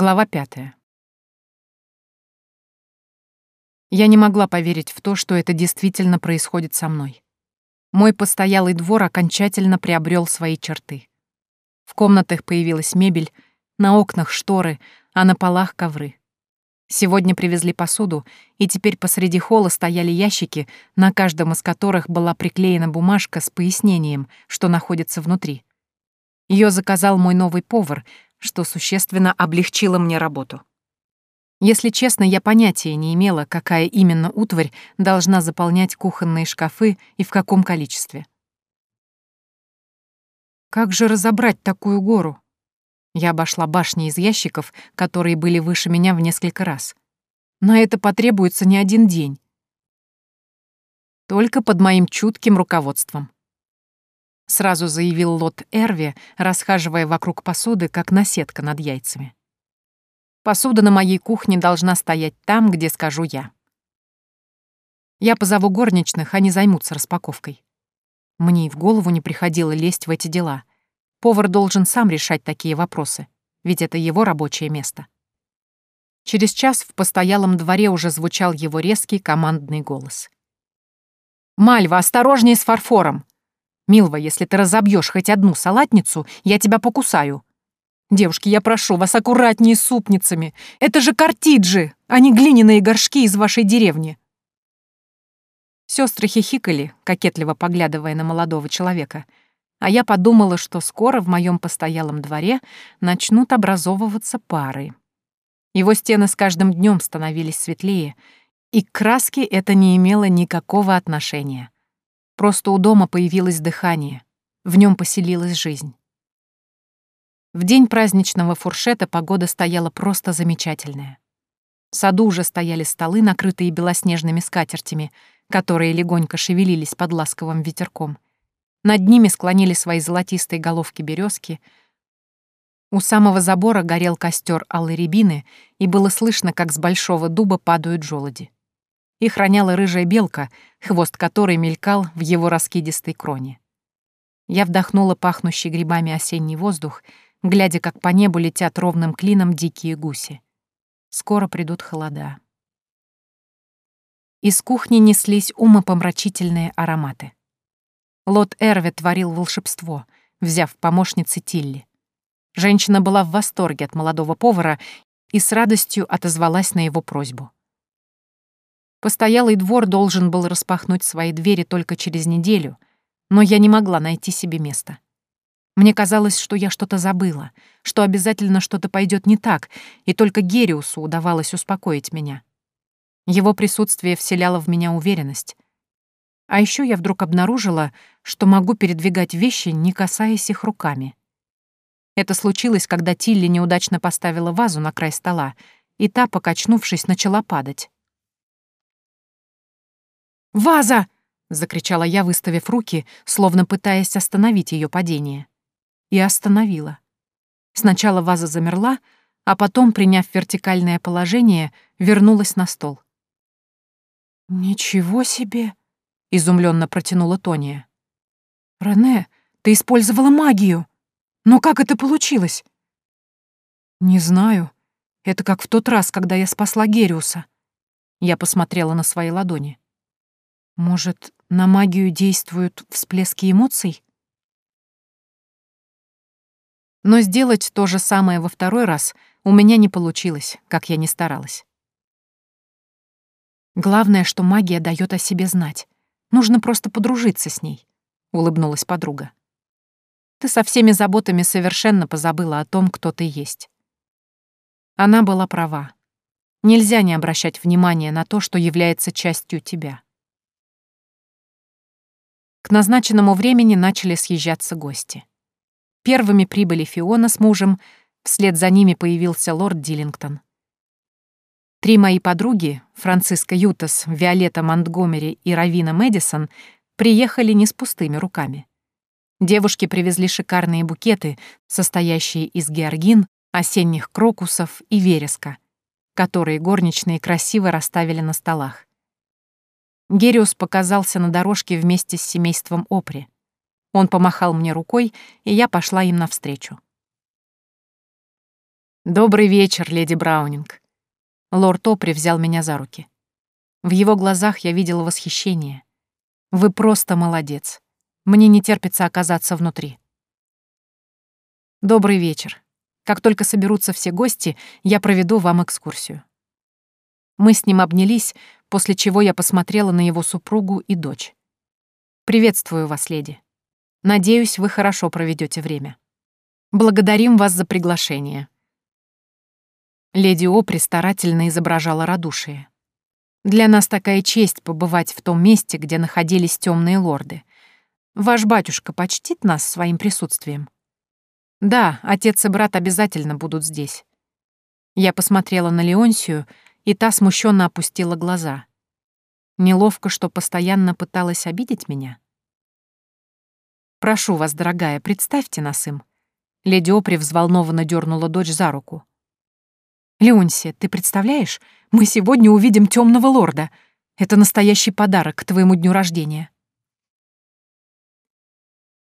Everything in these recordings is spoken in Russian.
Глава пятая. Я не могла поверить в то, что это действительно происходит со мной. Мой постоялый двор окончательно приобрел свои черты. В комнатах появилась мебель, на окнах шторы, а на полах ковры. Сегодня привезли посуду, и теперь посреди холла стояли ящики, на каждом из которых была приклеена бумажка с пояснением, что находится внутри. Ее заказал мой новый повар, что существенно облегчило мне работу. Если честно, я понятия не имела, какая именно утварь должна заполнять кухонные шкафы и в каком количестве. Как же разобрать такую гору? Я обошла башни из ящиков, которые были выше меня в несколько раз. На это потребуется не один день. Только под моим чутким руководством. Сразу заявил Лот Эрви, расхаживая вокруг посуды, как наседка над яйцами. Посуда на моей кухне должна стоять там, где скажу я. Я позову горничных, они займутся распаковкой. Мне и в голову не приходило лезть в эти дела. Повар должен сам решать такие вопросы, ведь это его рабочее место. Через час в постоялом дворе уже звучал его резкий командный голос. «Мальва, осторожнее с фарфором! Милва, если ты разобьешь хоть одну салатницу, я тебя покусаю!» Девушки, я прошу вас аккуратнее с супницами. Это же картиджи, а не глиняные горшки из вашей деревни. Сестры хихикали, кокетливо поглядывая на молодого человека, а я подумала, что скоро в моем постоялом дворе начнут образовываться пары. Его стены с каждым днем становились светлее, и к краске это не имело никакого отношения. Просто у дома появилось дыхание, в нем поселилась жизнь. В день праздничного фуршета погода стояла просто замечательная. В саду уже стояли столы, накрытые белоснежными скатертями, которые легонько шевелились под ласковым ветерком. Над ними склонили свои золотистые головки березки. У самого забора горел костер алой рябины, и было слышно, как с большого дуба падают желуди. Их роняла рыжая белка, хвост которой мелькал в его раскидистой кроне. Я вдохнула пахнущий грибами осенний воздух — глядя, как по небу летят ровным клином дикие гуси. Скоро придут холода. Из кухни неслись умопомрачительные ароматы. Лот Эрви творил волшебство, взяв помощницы Тилли. Женщина была в восторге от молодого повара и с радостью отозвалась на его просьбу. Постоялый двор должен был распахнуть свои двери только через неделю, но я не могла найти себе места. Мне казалось, что я что-то забыла, что обязательно что-то пойдет не так, и только Гериусу удавалось успокоить меня. Его присутствие вселяло в меня уверенность. А еще я вдруг обнаружила, что могу передвигать вещи, не касаясь их руками. Это случилось, когда Тилли неудачно поставила вазу на край стола, и та, покачнувшись, начала падать. «Ваза!» — закричала я, выставив руки, словно пытаясь остановить ее падение и остановила. Сначала ваза замерла, а потом, приняв вертикальное положение, вернулась на стол. «Ничего себе!» — изумленно протянула Тония. «Рене, ты использовала магию! Но как это получилось?» «Не знаю. Это как в тот раз, когда я спасла Гериуса». Я посмотрела на свои ладони. «Может, на магию действуют всплески эмоций?» Но сделать то же самое во второй раз у меня не получилось, как я ни старалась. Главное, что магия дает о себе знать. Нужно просто подружиться с ней, — улыбнулась подруга. Ты со всеми заботами совершенно позабыла о том, кто ты есть. Она была права. Нельзя не обращать внимания на то, что является частью тебя. К назначенному времени начали съезжаться гости. Первыми прибыли Фиона с мужем, вслед за ними появился лорд Диллингтон. Три мои подруги, Франциска Ютас, Виолетта Монтгомери и Равина Мэдисон, приехали не с пустыми руками. Девушки привезли шикарные букеты, состоящие из георгин, осенних крокусов и вереска, которые горничные красиво расставили на столах. Гериус показался на дорожке вместе с семейством Опри — он помахал мне рукой, и я пошла им навстречу. «Добрый вечер, леди Браунинг». Лорд Опри взял меня за руки. В его глазах я видела восхищение. «Вы просто молодец. Мне не терпится оказаться внутри». «Добрый вечер. Как только соберутся все гости, я проведу вам экскурсию». Мы с ним обнялись, после чего я посмотрела на его супругу и дочь. «Приветствую вас, леди. Надеюсь, вы хорошо проведете время. Благодарим вас за приглашение». Леди Опри старательно изображала радушие. «Для нас такая честь побывать в том месте, где находились темные лорды. Ваш батюшка почтит нас своим присутствием?» «Да, отец и брат обязательно будут здесь». Я посмотрела на Леонсию, и та смущенно опустила глаза. Неловко, что постоянно пыталась обидеть меня. «Прошу вас, дорогая, представьте нас им». Леди Опри взволнованно дернула дочь за руку. «Леонсия, ты представляешь, мы сегодня увидим темного лорда. Это настоящий подарок к твоему дню рождения».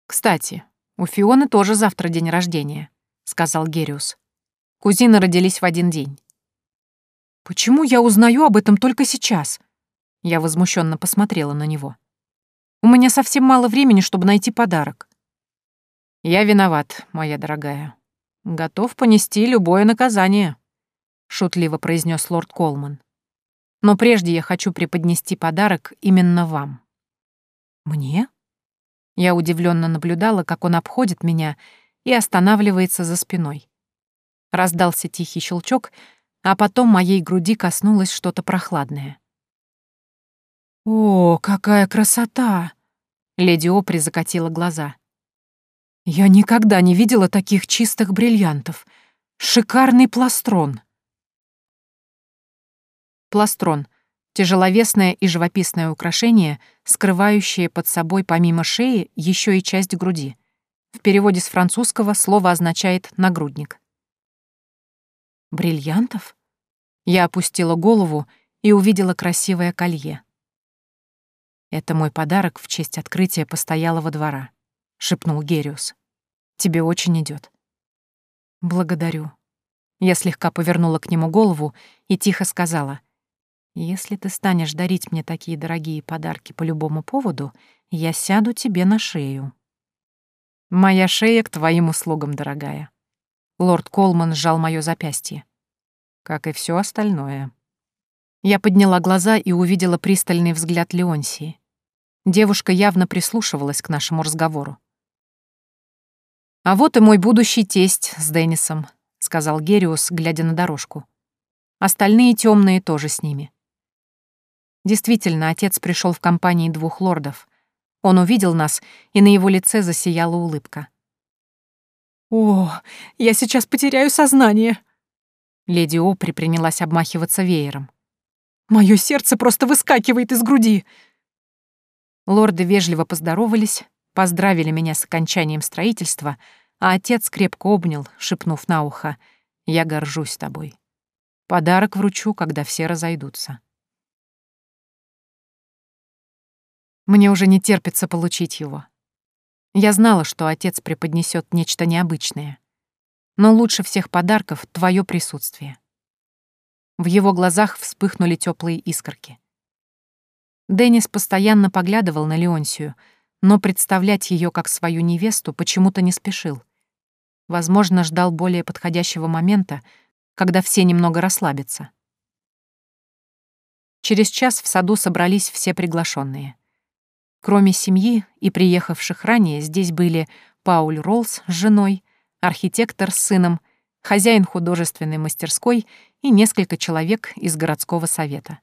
«Кстати, у Фионы тоже завтра день рождения», — сказал Гериус. «Кузины родились в один день». «Почему я узнаю об этом только сейчас?» Я возмущенно посмотрела на него. «У меня совсем мало времени, чтобы найти подарок». «Я виноват, моя дорогая. Готов понести любое наказание», — шутливо произнес лорд Колман. «Но прежде я хочу преподнести подарок именно вам». «Мне?» Я удивленно наблюдала, как он обходит меня и останавливается за спиной. Раздался тихий щелчок, а потом моей груди коснулось что-то прохладное. «О, какая красота!» Леди Опри закатила глаза. «Я никогда не видела таких чистых бриллиантов. Шикарный пластрон!» Пластрон — тяжеловесное и живописное украшение, скрывающее под собой помимо шеи еще и часть груди. В переводе с французского слово означает «нагрудник». Бриллиантов? Я опустила голову и увидела красивое колье. «Это мой подарок в честь открытия постоялого двора», — шепнул Гериус. «Тебе очень идет. «Благодарю». Я слегка повернула к нему голову и тихо сказала, «Если ты станешь дарить мне такие дорогие подарки по любому поводу, я сяду тебе на шею». «Моя шея к твоим услугам, дорогая», Лорд Колман сжал моё запястье. Как и все остальное. Я подняла глаза и увидела пристальный взгляд Леонсии. Девушка явно прислушивалась к нашему разговору. «А вот и мой будущий тесть с Деннисом», — сказал Гериус, глядя на дорожку. «Остальные темные тоже с ними». Действительно, отец пришел в компании двух лордов. Он увидел нас, и на его лице засияла улыбка. «О, я сейчас потеряю сознание!» Леди Опри принялась обмахиваться веером. «Моё сердце просто выскакивает из груди!» Лорды вежливо поздоровались, поздравили меня с окончанием строительства, а отец крепко обнял, шепнув на ухо, «Я горжусь тобой. Подарок вручу, когда все разойдутся». Мне уже не терпится получить его. Я знала, что отец преподнесет нечто необычное. Но лучше всех подарков — твое присутствие. В его глазах вспыхнули теплые искорки. Деннис постоянно поглядывал на Леонсию, но представлять ее как свою невесту почему-то не спешил. Возможно, ждал более подходящего момента, когда все немного расслабятся. Через час в саду собрались все приглашенные. Кроме семьи и приехавших ранее, здесь были Пауль Роллс с женой, архитектор с сыном, хозяин художественной мастерской и несколько человек из городского совета.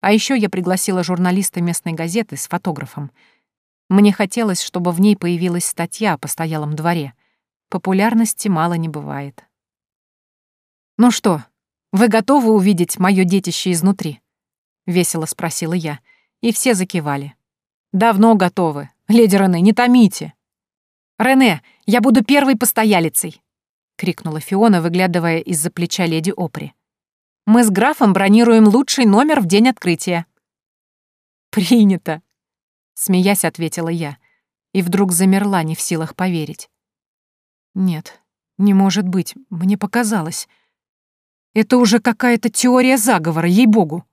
А еще я пригласила журналиста местной газеты с фотографом. Мне хотелось, чтобы в ней появилась статья о постоялом дворе. Популярности мало не бывает. «Ну что, вы готовы увидеть моё детище изнутри?» — весело спросила я, и все закивали. «Давно готовы. Леди Рене, не томите!» «Рене, я буду первой постоялицей!» — крикнула Фиона, выглядывая из-за плеча леди Опри. «Мы с графом бронируем лучший номер в день открытия». «Принято!» — смеясь ответила я, и вдруг замерла, не в силах поверить. «Нет, Не может быть, мне показалось. Это уже какая-то теория заговора, ей-богу.